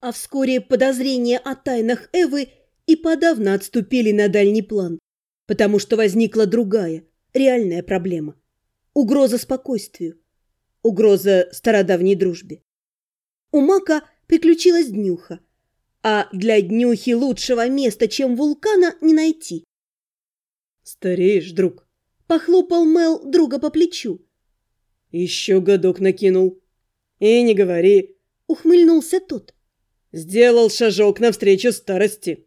А вскоре подозрения о тайнах Эвы и подавно отступили на дальний план, потому что возникла другая, реальная проблема. Угроза спокойствию. Угроза стародавней дружбе. У Мака приключилась днюха, а для днюхи лучшего места, чем вулкана, не найти. «Стареешь, друг», — похлопал Мел друга по плечу. «Еще годок накинул». «И не говори», — ухмыльнулся тот. «Сделал шажок навстречу старости».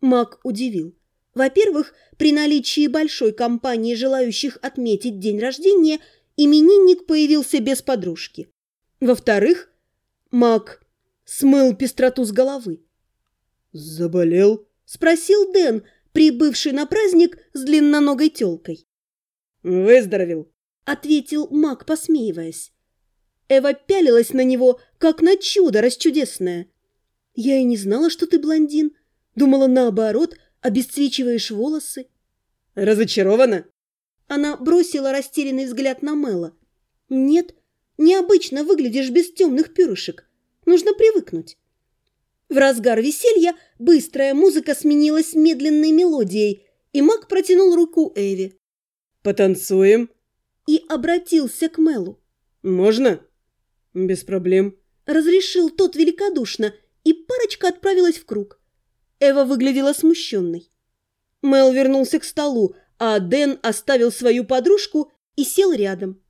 Мак удивил. Во-первых, при наличии большой компании желающих отметить день рождения, именинник появился без подружки. Во-вторых, Мак смыл пестроту с головы. «Заболел?» – спросил Дэн, прибывший на праздник с длинноногой тёлкой. «Выздоровел», – ответил Мак, посмеиваясь. Эва пялилась на него, как на чудо расчудесное. «Я и не знала, что ты блондин. Думала, наоборот, обесцвечиваешь волосы». «Разочарована?» Она бросила растерянный взгляд на Мэла. «Нет, необычно выглядишь без темных перышек. Нужно привыкнуть». В разгар веселья быстрая музыка сменилась медленной мелодией, и Мак протянул руку Эви. «Потанцуем?» И обратился к Мелу. «Можно?» «Без проблем», — разрешил тот великодушно, и парочка отправилась в круг. Эва выглядела смущенной. Мел вернулся к столу, а Дэн оставил свою подружку и сел рядом.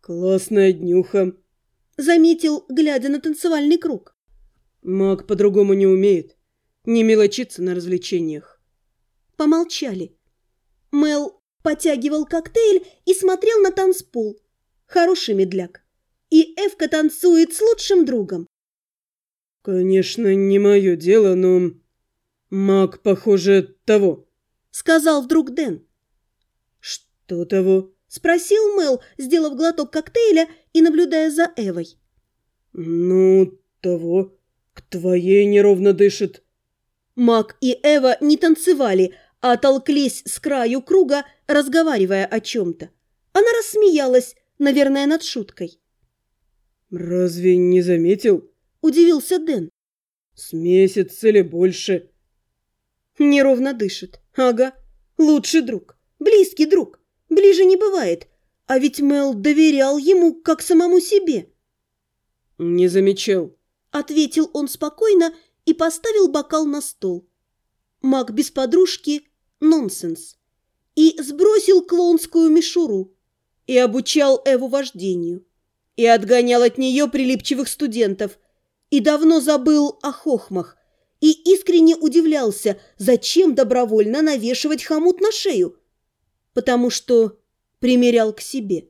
«Классная днюха», — заметил, глядя на танцевальный круг. «Маг по-другому не умеет. Не мелочится на развлечениях». Помолчали. Мел потягивал коктейль и смотрел на танцпол. Хороший медляк. И Эвка танцует с лучшим другом. «Конечно, не мое дело, но... Маг, похоже, того», — сказал вдруг Дэн. «Что того?» — спросил Мел, сделав глоток коктейля и наблюдая за Эвой. «Ну, того. К твоей неровно дышит». Мак и Эва не танцевали, а толклись с краю круга, разговаривая о чем-то. Она рассмеялась, наверное, над шуткой. «Разве не заметил?» Удивился Дэн. С месяц или больше. Неровно дышит. Ага. Лучший друг. Близкий друг. Ближе не бывает. А ведь Мел доверял ему, как самому себе. Не замечал. Ответил он спокойно и поставил бокал на стол. Маг без подружки – нонсенс. И сбросил клоунскую мишуру. И обучал Эву вождению. И отгонял от нее прилипчивых студентов – и давно забыл о хохмах, и искренне удивлялся, зачем добровольно навешивать хомут на шею, потому что примерял к себе.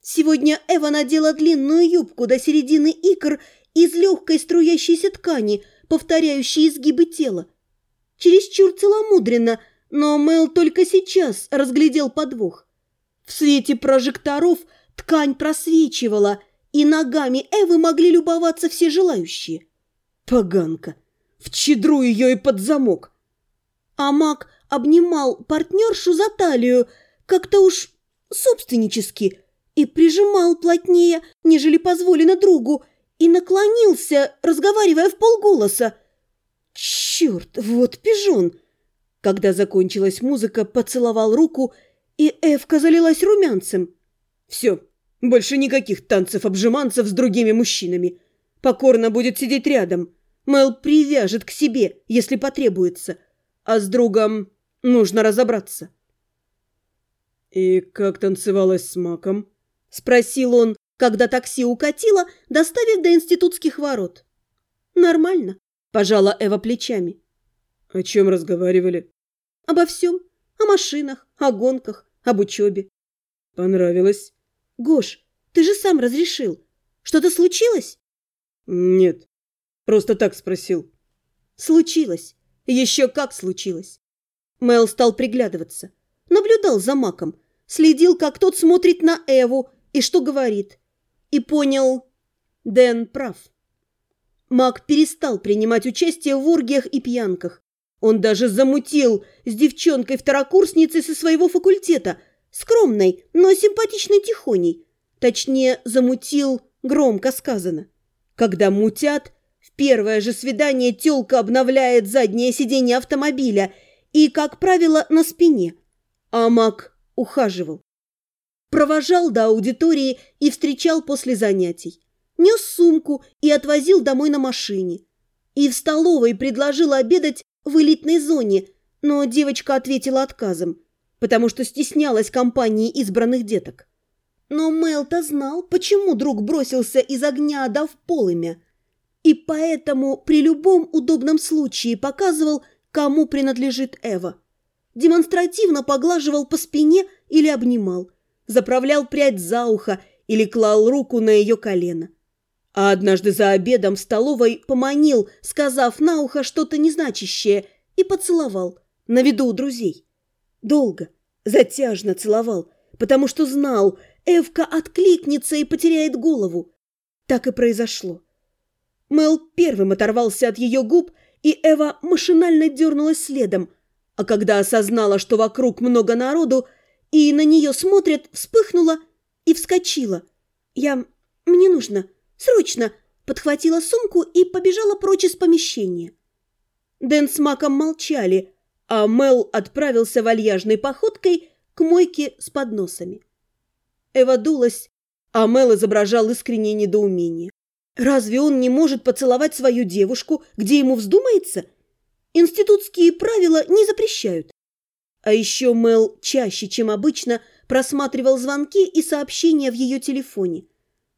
Сегодня Эва надела длинную юбку до середины икр из легкой струящейся ткани, повторяющей изгибы тела. Чересчур целомудренно, но Мел только сейчас разглядел подвох. В свете прожекторов ткань просвечивала – и ногами Эвы могли любоваться все желающие. Поганка! В чедру ее и под замок! А маг обнимал партнершу за талию, как-то уж собственнически, и прижимал плотнее, нежели позволено другу, и наклонился, разговаривая в полголоса. Черт, вот пижон! Когда закончилась музыка, поцеловал руку, и Эвка залилась румянцем. Все, больше никаких танцев-обжиманцев с другими мужчинами. Покорно будет сидеть рядом. Мэл привяжет к себе, если потребуется. А с другом нужно разобраться. «И как танцевалась с Маком?» – спросил он, когда такси укатило, доставив до институтских ворот. «Нормально», – пожала Эва плечами. «О чем разговаривали?» «Обо всем. О машинах, о гонках, об учебе». «Понравилось?» Гош, ты же сам разрешил. Что-то случилось? Нет, просто так спросил. Случилось. Еще как случилось. Мэл стал приглядываться. Наблюдал за Маком. Следил, как тот смотрит на Эву и что говорит. И понял, Дэн прав. Мак перестал принимать участие в оргиях и пьянках. Он даже замутил с девчонкой-второкурсницей со своего факультета – Скромной, но симпатичной тихоней. Точнее, замутил, громко сказано. Когда мутят, в первое же свидание тёлка обновляет заднее сиденье автомобиля и, как правило, на спине. А Мак ухаживал. Провожал до аудитории и встречал после занятий. Нес сумку и отвозил домой на машине. И в столовой предложил обедать в элитной зоне, но девочка ответила отказом, потому что стеснялась компании избранных деток. Но Мел-то знал, почему друг бросился из огня, дав полымя, и поэтому при любом удобном случае показывал, кому принадлежит Эва. Демонстративно поглаживал по спине или обнимал, заправлял прядь за ухо или клал руку на ее колено. А однажды за обедом в столовой поманил, сказав на ухо что-то незначащее, и поцеловал на виду у друзей. Долго, затяжно целовал, потому что знал, Эвка откликнется и потеряет голову. Так и произошло. Мэл первым оторвался от ее губ, и Эва машинально дернулась следом, а когда осознала, что вокруг много народу, и на нее смотрят, вспыхнула и вскочила. «Я... мне нужно...» Срочно!» Подхватила сумку и побежала прочь из помещения. Дэн с Маком молчали, а Мел отправился вальяжной походкой к мойке с подносами. Эва дулась, а Мел изображал искреннее недоумение. Разве он не может поцеловать свою девушку, где ему вздумается? Институтские правила не запрещают. А еще Мел чаще, чем обычно, просматривал звонки и сообщения в ее телефоне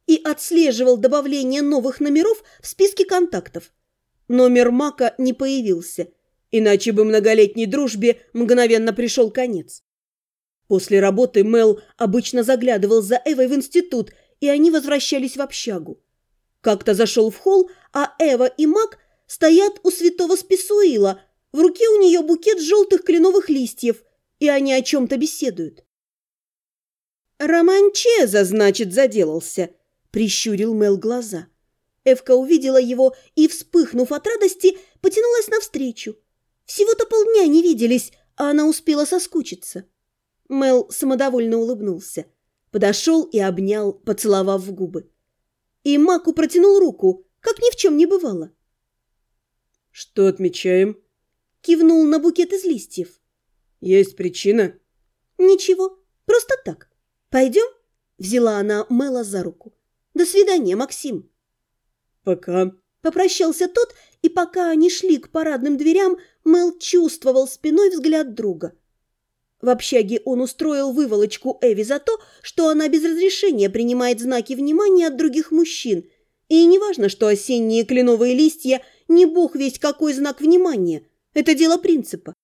и отслеживал добавление новых номеров в списке контактов. Номер Мака не появился, иначе бы многолетней дружбе мгновенно пришел конец. После работы Мел обычно заглядывал за Эвой в институт, и они возвращались в общагу. Как-то зашел в холл, а Эва и Мак стоят у святого Списуила. В руке у нее букет желтых кленовых листьев, и они о чем-то беседуют. «Романчеза, значит, заделался», Прищурил Мел глаза. Эвка увидела его и, вспыхнув от радости, потянулась навстречу. Всего-то полдня не виделись, а она успела соскучиться. Мел самодовольно улыбнулся. Подошел и обнял, поцеловав в губы. И Маку протянул руку, как ни в чем не бывало. «Что отмечаем?» Кивнул на букет из листьев. «Есть причина?» «Ничего, просто так. Пойдем?» Взяла она Мела за руку. До свидания, Максим. Пока. Попрощался тот, и пока они шли к парадным дверям, Мэл чувствовал спиной взгляд друга. В общаге он устроил выволочку Эви за то, что она без разрешения принимает знаки внимания от других мужчин. И неважно, что осенние кленовые листья не бог весть какой знак внимания. Это дело принципа.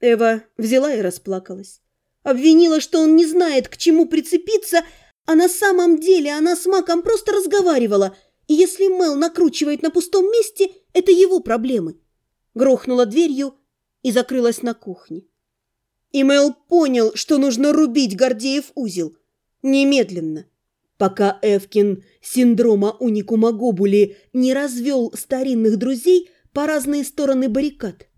Эва взяла и расплакалась. Обвинила, что он не знает, к чему прицепиться, а на самом деле она с Маком просто разговаривала, и если Мел накручивает на пустом месте, это его проблемы. Грохнула дверью и закрылась на кухне. И Мел понял, что нужно рубить Гордеев узел. Немедленно. Пока Эвкин синдрома уникума Гобули не развел старинных друзей по разные стороны баррикад.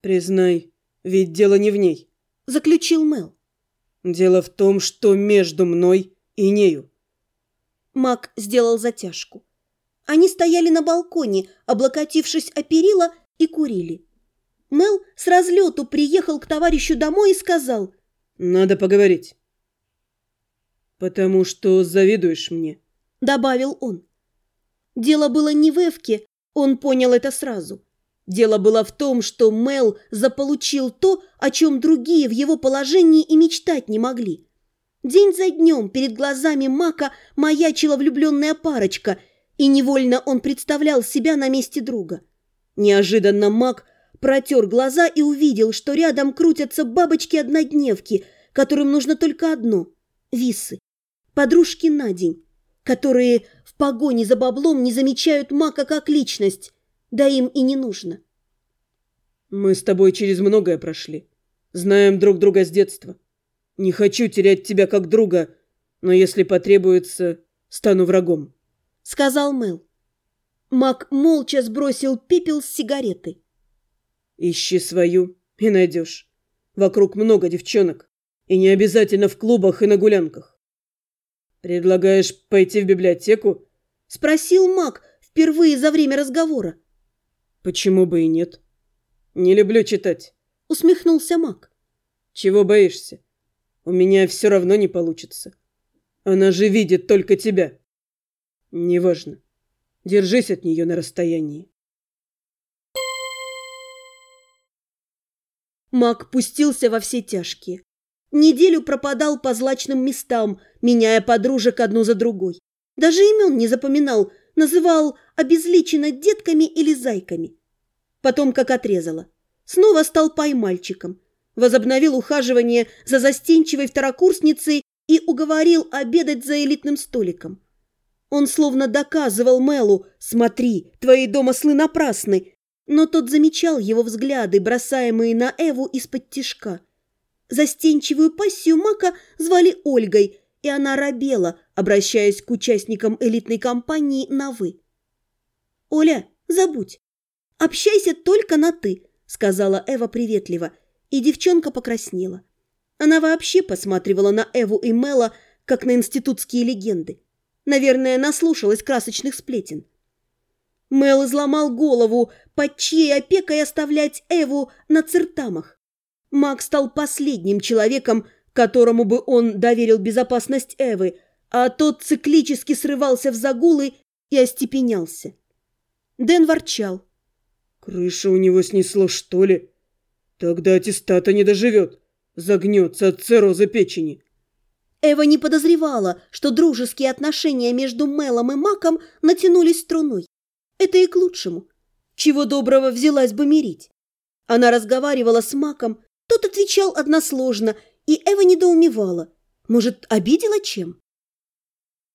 «Признай, ведь дело не в ней заключил Мел. «Дело в том, что между мной и нею». Мак сделал затяжку. Они стояли на балконе, облокотившись о перила, и курили. Мел с разлету приехал к товарищу домой и сказал «Надо поговорить». «Потому что завидуешь мне», — добавил он. Дело было не в Эвке, он понял это сразу. Дело было в том, что Мел заполучил то, о чем другие в его положении и мечтать не могли. День за днем перед глазами Мака маячила влюбленная парочка, и невольно он представлял себя на месте друга. Неожиданно Мак протер глаза и увидел, что рядом крутятся бабочки-однодневки, которым нужно только одно – висы, подружки на день, которые в погоне за баблом не замечают Мака как личность, да им и не нужно. Мы с тобой через многое прошли. Знаем друг друга с детства. Не хочу терять тебя как друга, но если потребуется, стану врагом. Сказал Мэл. Мак молча сбросил пепел с сигаретой. Ищи свою и найдешь. Вокруг много девчонок. И не обязательно в клубах и на гулянках. «Предлагаешь пойти в библиотеку?» – спросил Мак впервые за время разговора. «Почему бы и нет? Не люблю читать», – усмехнулся Мак. «Чего боишься? У меня все равно не получится. Она же видит только тебя». «Неважно. Держись от нее на расстоянии». Мак пустился во все тяжкие. Неделю пропадал по злачным местам, меняя подружек одну за другой. Даже имен не запоминал, называл обезличенно детками или зайками. Потом как отрезало. Снова стал поймальчиком. Возобновил ухаживание за застенчивой второкурсницей и уговорил обедать за элитным столиком. Он словно доказывал Мелу «Смотри, твои домыслы напрасны», но тот замечал его взгляды, бросаемые на Эву из-под тишка. Застенчивую пассию Мака звали Ольгой, и она робела, обращаясь к участникам элитной компании на «вы». «Оля, забудь. Общайся только на «ты», — сказала Эва приветливо, и девчонка покраснела. Она вообще посматривала на Эву и Мела, как на институтские легенды. Наверное, наслушалась красочных сплетен. Мел изломал голову, под чьей опекой оставлять Эву на цертамах. Мак стал последним человеком, которому бы он доверил безопасность Эвы, а тот циклически срывался в загулы и остепенялся. Дэн ворчал. «Крыша у него снесло, что ли? Тогда аттестата не доживет, загнется от цирроза печени». Эва не подозревала, что дружеские отношения между Мелом и Маком натянулись струной. Это и к лучшему. Чего доброго взялась бы мирить. Она разговаривала с Маком, тот отвечал односложно, и Эва недоумевала. Может, обидела чем?